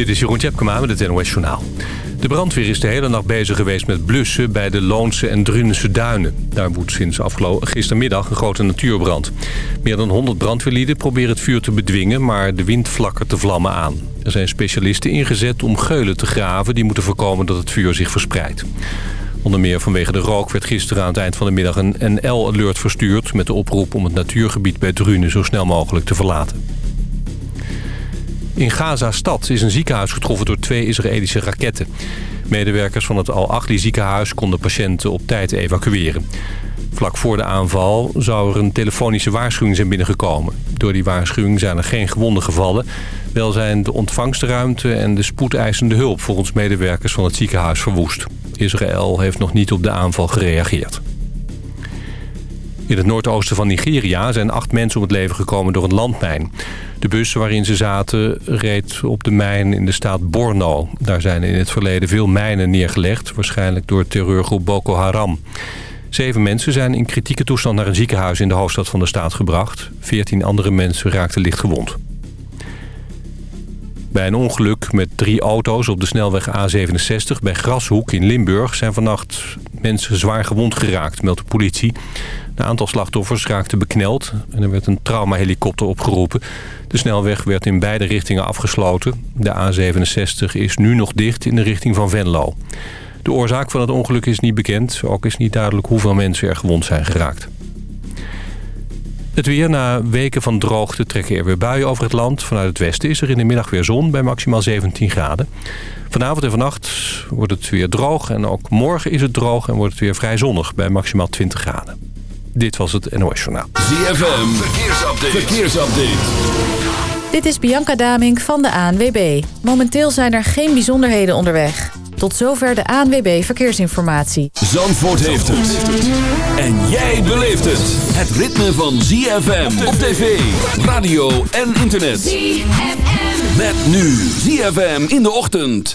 Dit is Jeroen Tjepkema met het NOS Journaal. De brandweer is de hele nacht bezig geweest met blussen bij de Loonse en Drunense duinen. Daar woedt sinds gistermiddag een grote natuurbrand. Meer dan 100 brandweerlieden proberen het vuur te bedwingen, maar de wind flakkert de vlammen aan. Er zijn specialisten ingezet om geulen te graven die moeten voorkomen dat het vuur zich verspreidt. Onder meer vanwege de rook werd gisteren aan het eind van de middag een NL-alert verstuurd... met de oproep om het natuurgebied bij Drunen zo snel mogelijk te verlaten. In Gaza-stad is een ziekenhuis getroffen door twee Israëlische raketten. Medewerkers van het Al-Achli ziekenhuis konden patiënten op tijd evacueren. Vlak voor de aanval zou er een telefonische waarschuwing zijn binnengekomen. Door die waarschuwing zijn er geen gewonden gevallen. Wel zijn de ontvangstruimte en de spoedeisende hulp... volgens medewerkers van het ziekenhuis verwoest. Israël heeft nog niet op de aanval gereageerd. In het noordoosten van Nigeria zijn acht mensen om het leven gekomen door een landmijn. De bus waarin ze zaten reed op de mijn in de staat Borno. Daar zijn in het verleden veel mijnen neergelegd, waarschijnlijk door terreurgroep Boko Haram. Zeven mensen zijn in kritieke toestand naar een ziekenhuis in de hoofdstad van de staat gebracht. Veertien andere mensen raakten licht gewond. Bij een ongeluk met drie auto's op de snelweg A67 bij Grashoek in Limburg... zijn vannacht mensen zwaar gewond geraakt, meldt de politie. Een aantal slachtoffers raakten bekneld en er werd een traumahelikopter opgeroepen. De snelweg werd in beide richtingen afgesloten. De A67 is nu nog dicht in de richting van Venlo. De oorzaak van het ongeluk is niet bekend. Ook is niet duidelijk hoeveel mensen er gewond zijn geraakt. Het weer na weken van droogte trekken er weer buien over het land. Vanuit het westen is er in de middag weer zon bij maximaal 17 graden. Vanavond en vannacht wordt het weer droog en ook morgen is het droog en wordt het weer vrij zonnig bij maximaal 20 graden. Dit was het NOS Journaal. ZFM, verkeersupdate. verkeersupdate. Dit is Bianca Daming van de ANWB. Momenteel zijn er geen bijzonderheden onderweg. Tot zover de ANWB Verkeersinformatie. Zandvoort heeft het. En jij beleeft het. Het ritme van ZFM op tv, radio en internet. ZFM. Met nu ZFM in de ochtend.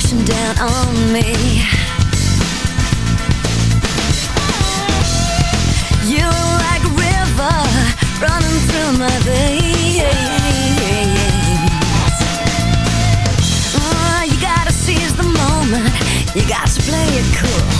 splashing down on me. You're like a river running through my veins. Oh, you gotta seize the moment, you got to play it cool.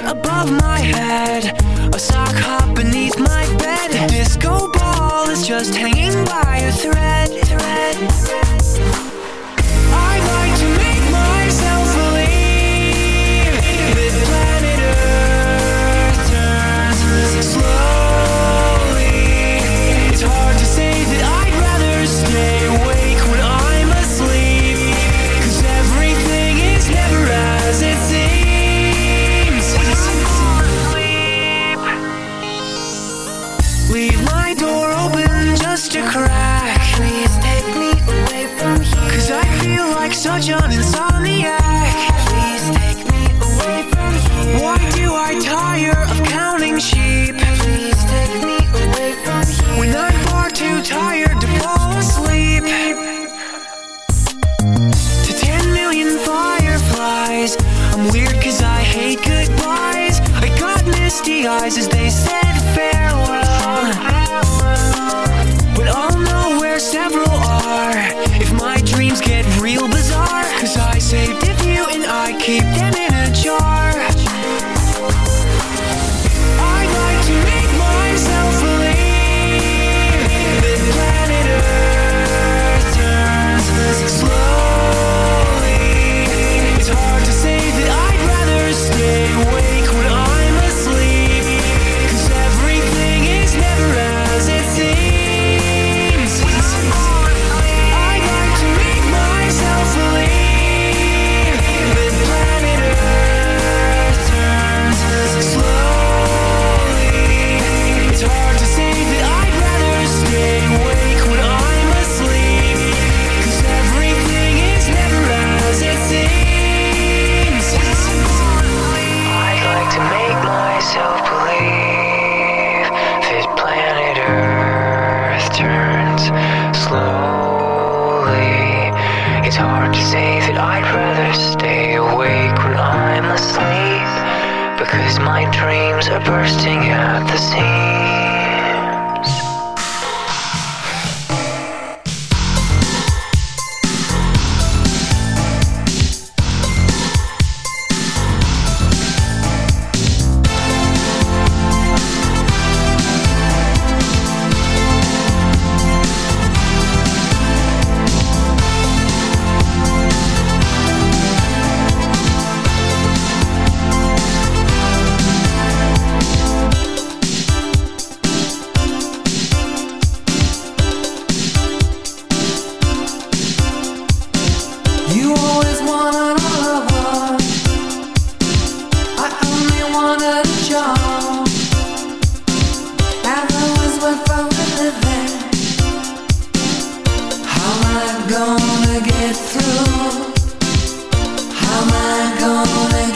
heart above my head A sock hop beneath my bed The disco ball is just hanging by a thread, thread, thread. such a gone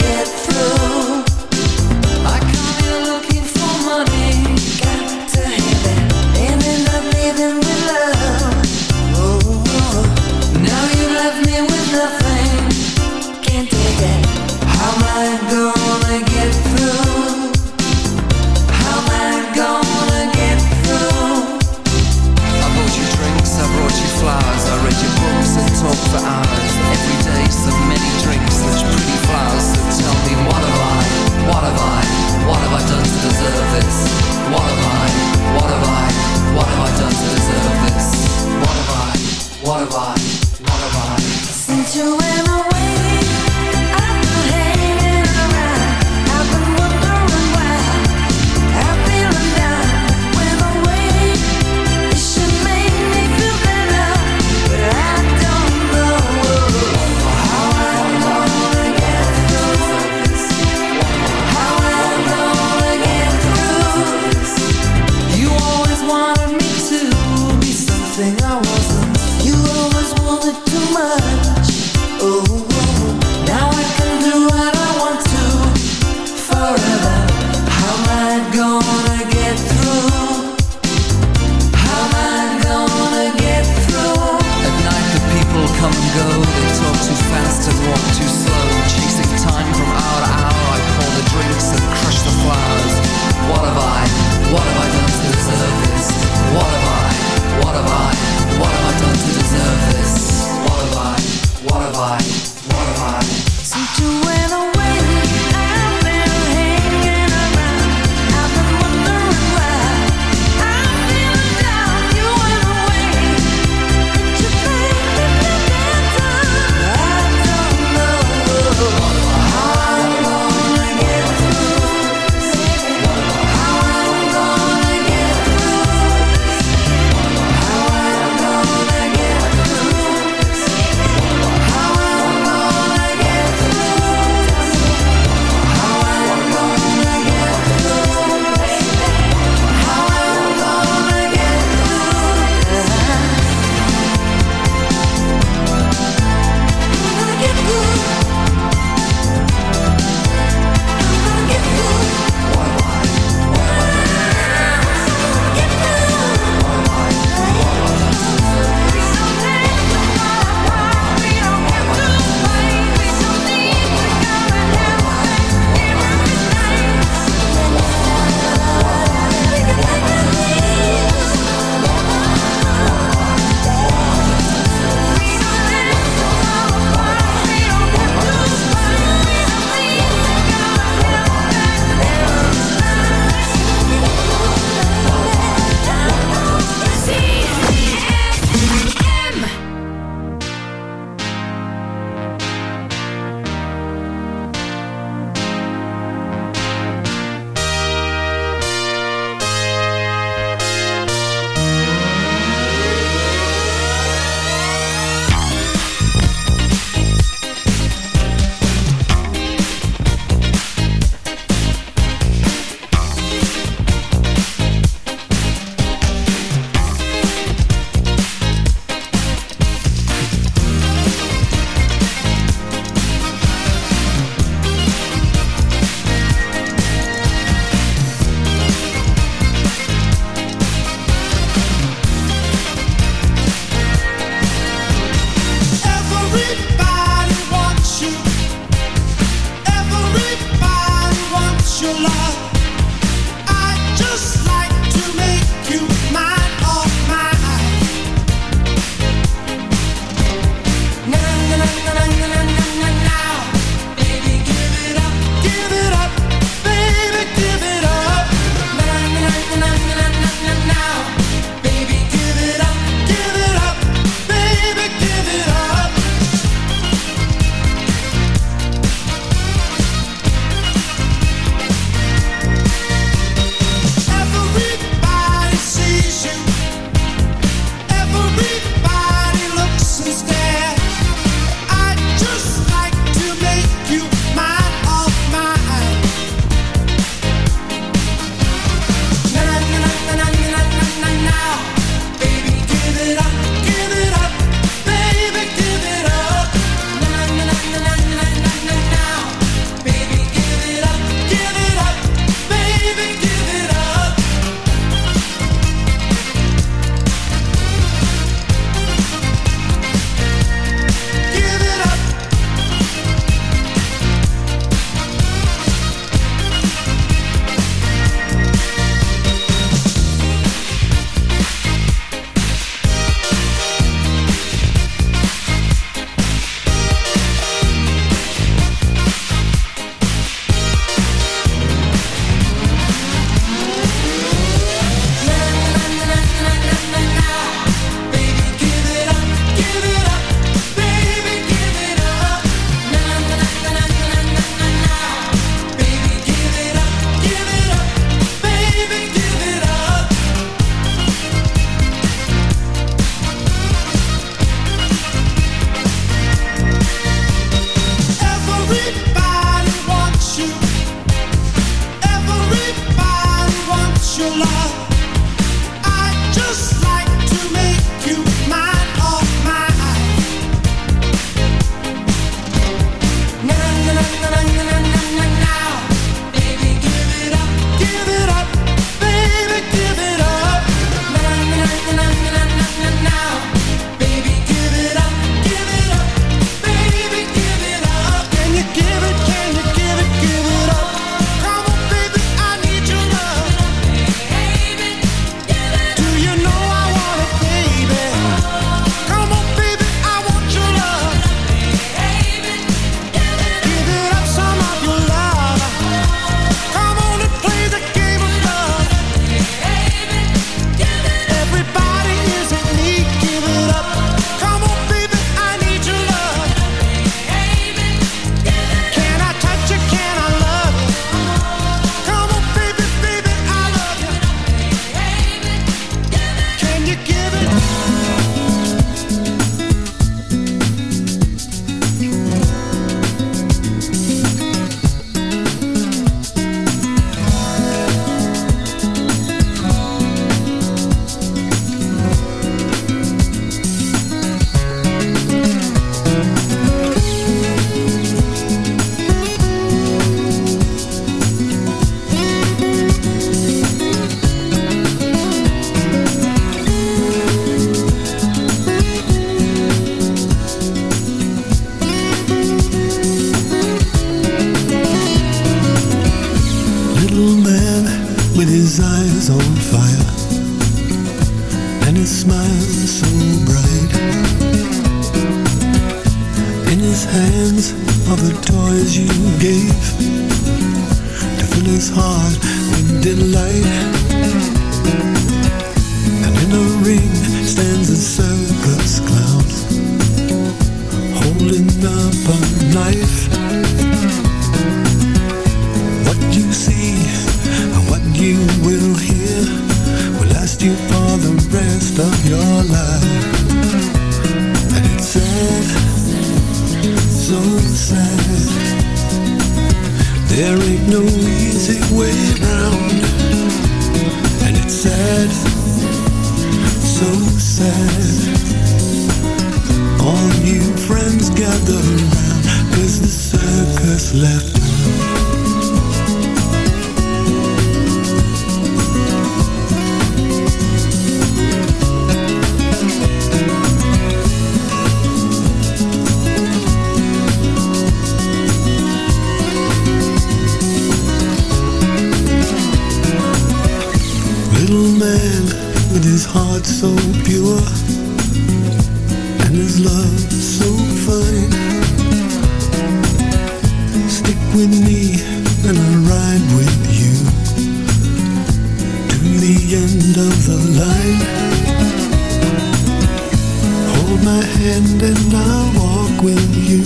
hand and I'll walk with you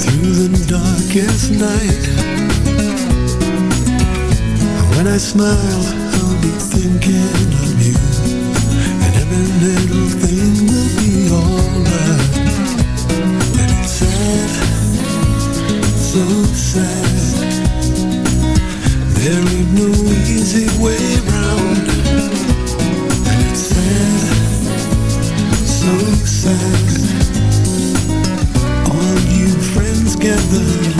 through the darkest night. When I smile, I'll be thinking of you, and every little thing will be alright. And it's sad, so sad. There ain't no easy way. fast. All you friends gather.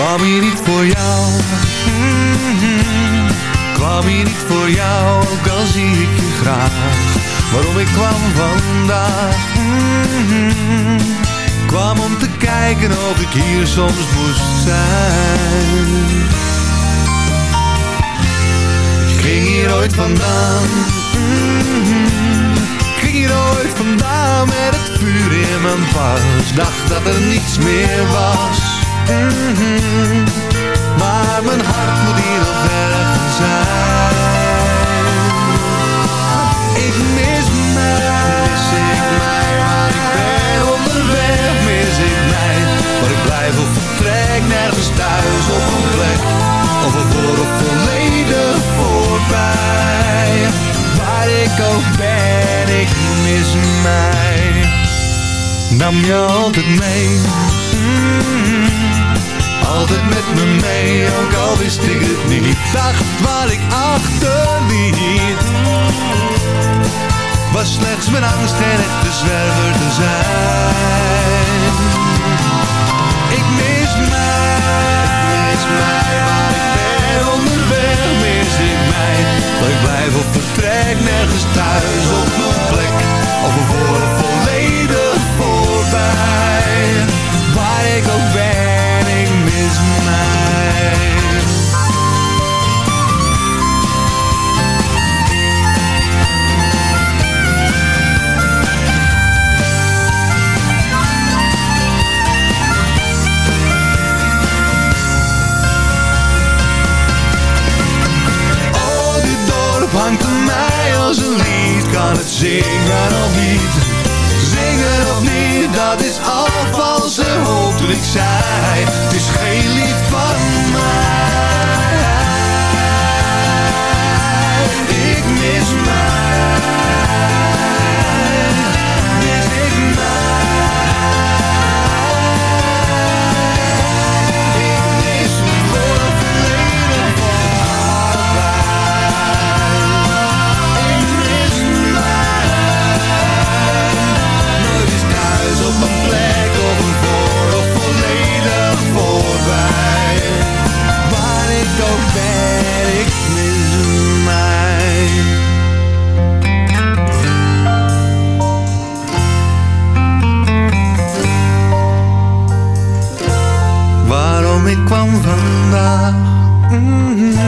Kwam hier niet voor jou, mhm. kwam hier niet voor jou, ook al zie ik je graag. Waarom ik kwam vandaag, mhm. kwam om te kijken of ik hier soms moest zijn. Ik ging hier ooit vandaan, mhm. ik ging hier ooit vandaan met het vuur in mijn pas. Dacht dat er niets meer was. Mhm. Maar mijn hart moet hier nog ergens zijn. Ik mis mij, mis ik mij, waar ik ben onderweg, mis ik mij. Maar ik blijf op vertrek, nergens thuis op een plek. Of voor of volledig voorbij. Waar ik ook ben, ik mis mij. Nam je altijd mee. Mm. Altijd met me mee, ook al wist ik het niet. Dacht wat ik achterliet Was slechts mijn angst geen echte zwerver te zijn. Ik mis mij, mis mij waar ik ben onderweg Mis ik mij, maar ik blijf op vertrek Nergens thuis op mijn plek een voor zingen of niet Zingen of niet, dat is al valse dat ik zei ik kwam vandaag? Mhm.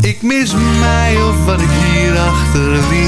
Ik mis mij of wat ik hier achterliet.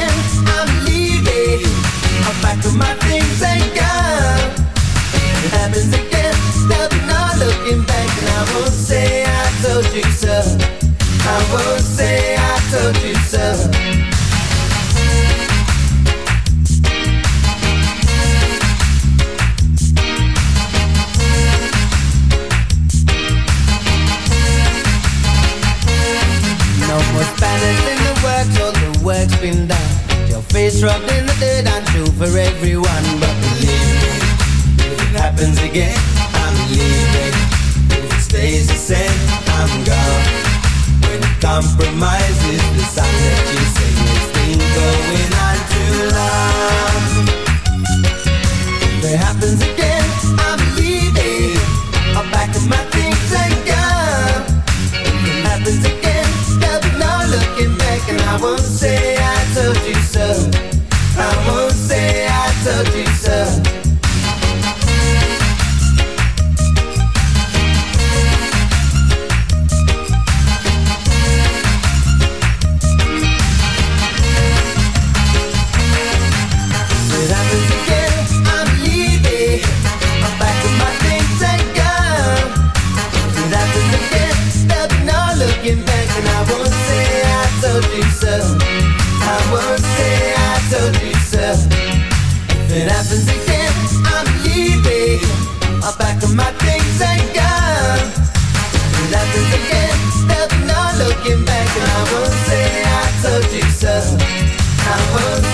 I'll pack up my things and. It happens again, looking back, and I won't say I told you so. I won't say I told you so. No more the all the work's been done. Face rubbed in the dirt, I'm true for everyone. But believe me, if it happens again, I'm leaving. If it stays the same, I'm gone. When compromise is the song that you sing, it's been going on too long. If it happens again, I won't looking back. And I won't say I told you so. I won't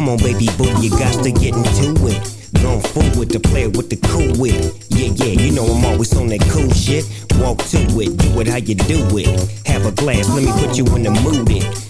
Come on, baby boo, you got to get into it. Going forward to play with the cool wit. Yeah, yeah, you know I'm always on that cool shit. Walk to it, do it how you do it. Have a glass, let me put you in the mood. It.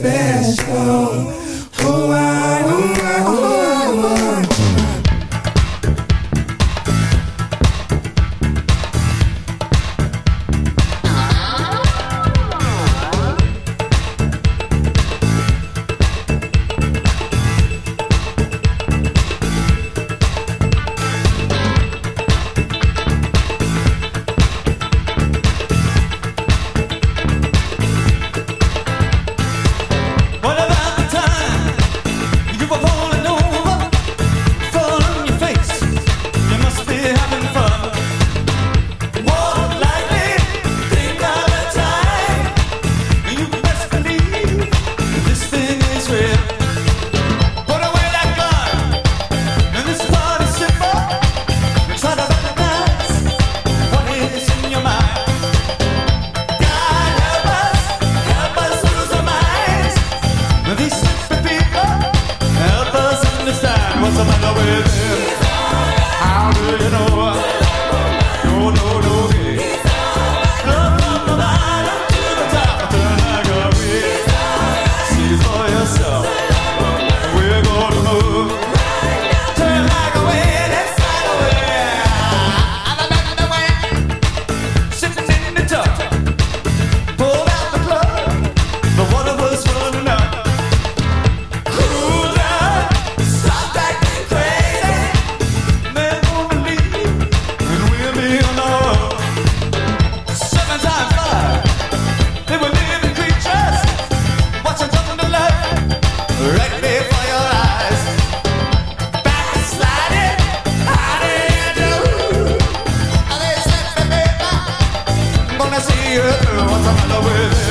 Special. What's the with you?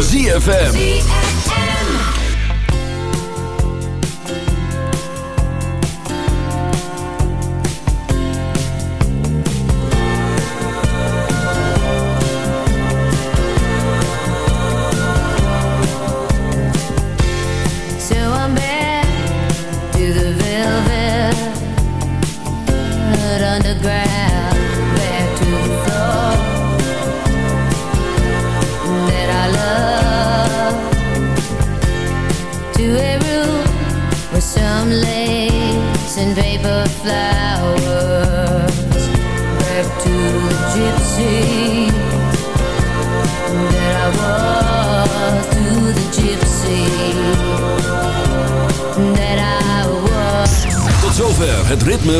ZFM.